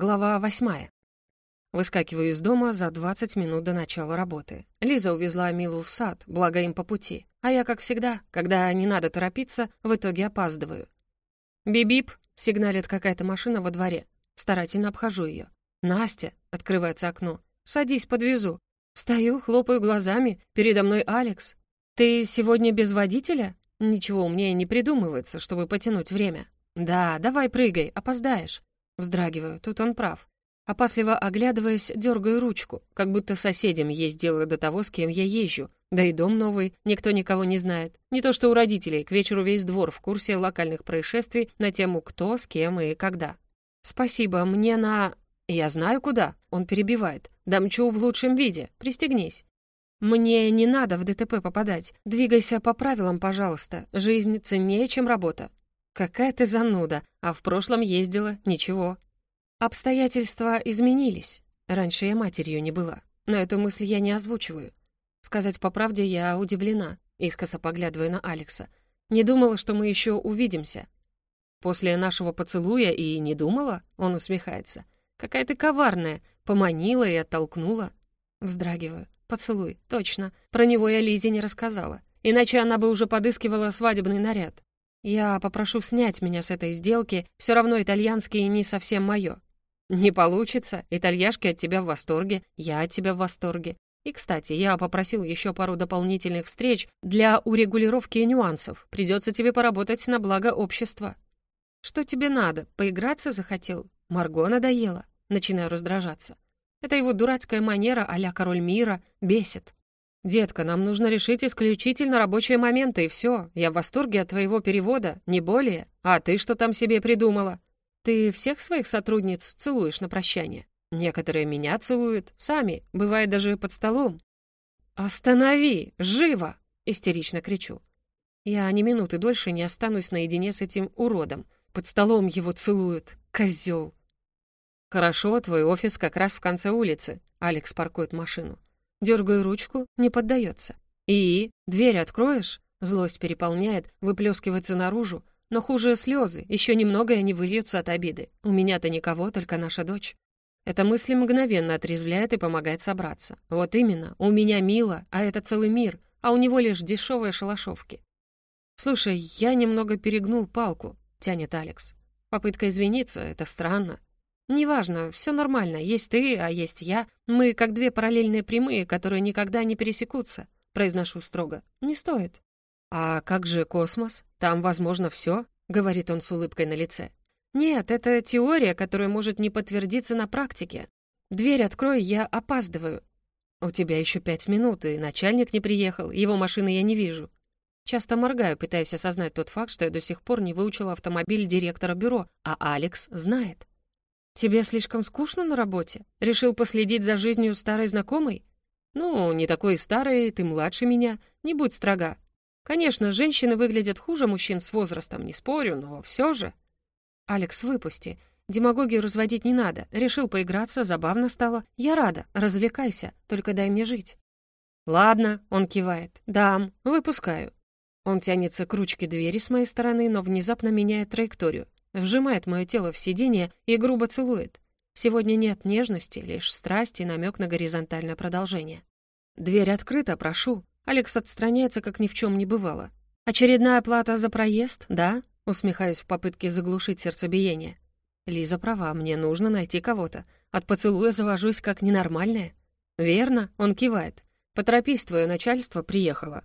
Глава восьмая. Выскакиваю из дома за 20 минут до начала работы. Лиза увезла Милу в сад, благо им по пути. А я, как всегда, когда не надо торопиться, в итоге опаздываю. «Бип-бип!» — сигналит какая-то машина во дворе. Старательно обхожу ее. «Настя!» — открывается окно. «Садись, подвезу». Встаю, хлопаю глазами. Передо мной Алекс. «Ты сегодня без водителя?» Ничего умнее не придумывается, чтобы потянуть время. «Да, давай прыгай, опоздаешь». Вздрагиваю, тут он прав. Опасливо оглядываясь, дергаю ручку, как будто соседям есть дело до того, с кем я езжу. Да и дом новый, никто никого не знает. Не то что у родителей, к вечеру весь двор в курсе локальных происшествий на тему кто, с кем и когда. «Спасибо, мне на...» «Я знаю, куда», — он перебивает. «Дамчу в лучшем виде, пристегнись». «Мне не надо в ДТП попадать. Двигайся по правилам, пожалуйста. Жизнь ценнее, чем работа». «Какая ты зануда, а в прошлом ездила, ничего». Обстоятельства изменились. Раньше я матерью не была, но эту мысль я не озвучиваю. Сказать по правде, я удивлена, искоса поглядывая на Алекса. Не думала, что мы еще увидимся. После нашего поцелуя и не думала, он усмехается. Какая ты коварная, поманила и оттолкнула. Вздрагиваю. Поцелуй, точно. Про него я Лизе не рассказала. Иначе она бы уже подыскивала свадебный наряд. Я попрошу снять меня с этой сделки, все равно итальянский не совсем мое. Не получится, итальяшки от тебя в восторге, я от тебя в восторге. И, кстати, я попросил еще пару дополнительных встреч для урегулировки нюансов. Придется тебе поработать на благо общества. Что тебе надо? Поиграться захотел? Марго надоело. Начинаю раздражаться. Это его дурацкая манера а король мира бесит. «Детка, нам нужно решить исключительно рабочие моменты, и все. Я в восторге от твоего перевода, не более. А ты что там себе придумала? Ты всех своих сотрудниц целуешь на прощание? Некоторые меня целуют, сами, бывает даже под столом». «Останови! Живо!» — истерично кричу. Я ни минуты дольше не останусь наедине с этим уродом. Под столом его целуют. Козел. «Хорошо, твой офис как раз в конце улицы», — Алекс паркует машину. Дергаю ручку, не поддается. «И? Дверь откроешь?» Злость переполняет, выплескивается наружу. Но хуже слезы, еще немного и они выльются от обиды. У меня-то никого, только наша дочь. Эта мысль мгновенно отрезвляет и помогает собраться. Вот именно, у меня мило, а это целый мир, а у него лишь дешевые шалашовки. «Слушай, я немного перегнул палку», — тянет Алекс. Попытка извиниться — это странно. «Неважно, все нормально, есть ты, а есть я. Мы как две параллельные прямые, которые никогда не пересекутся», — произношу строго. «Не стоит». «А как же космос? Там возможно все», — говорит он с улыбкой на лице. «Нет, это теория, которая может не подтвердиться на практике. Дверь открой, я опаздываю». «У тебя еще пять минут, и начальник не приехал, его машины я не вижу». Часто моргаю, пытаясь осознать тот факт, что я до сих пор не выучила автомобиль директора бюро, а Алекс знает. «Тебе слишком скучно на работе? Решил последить за жизнью старой знакомой? Ну, не такой старый, ты младше меня, не будь строга. Конечно, женщины выглядят хуже мужчин с возрастом, не спорю, но все же...» «Алекс, выпусти. Демагогию разводить не надо. Решил поиграться, забавно стало. Я рада, развлекайся, только дай мне жить». «Ладно», — он кивает. «Дам, выпускаю». Он тянется к ручке двери с моей стороны, но внезапно меняет траекторию. Вжимает мое тело в сиденье и грубо целует. Сегодня нет нежности, лишь страсть и намек на горизонтальное продолжение. «Дверь открыта, прошу». Алекс отстраняется, как ни в чем не бывало. «Очередная плата за проезд, да?» Усмехаюсь в попытке заглушить сердцебиение. Лиза права, мне нужно найти кого-то. От поцелуя завожусь как ненормальная. «Верно», — он кивает. «Поторопись, твое начальство приехало».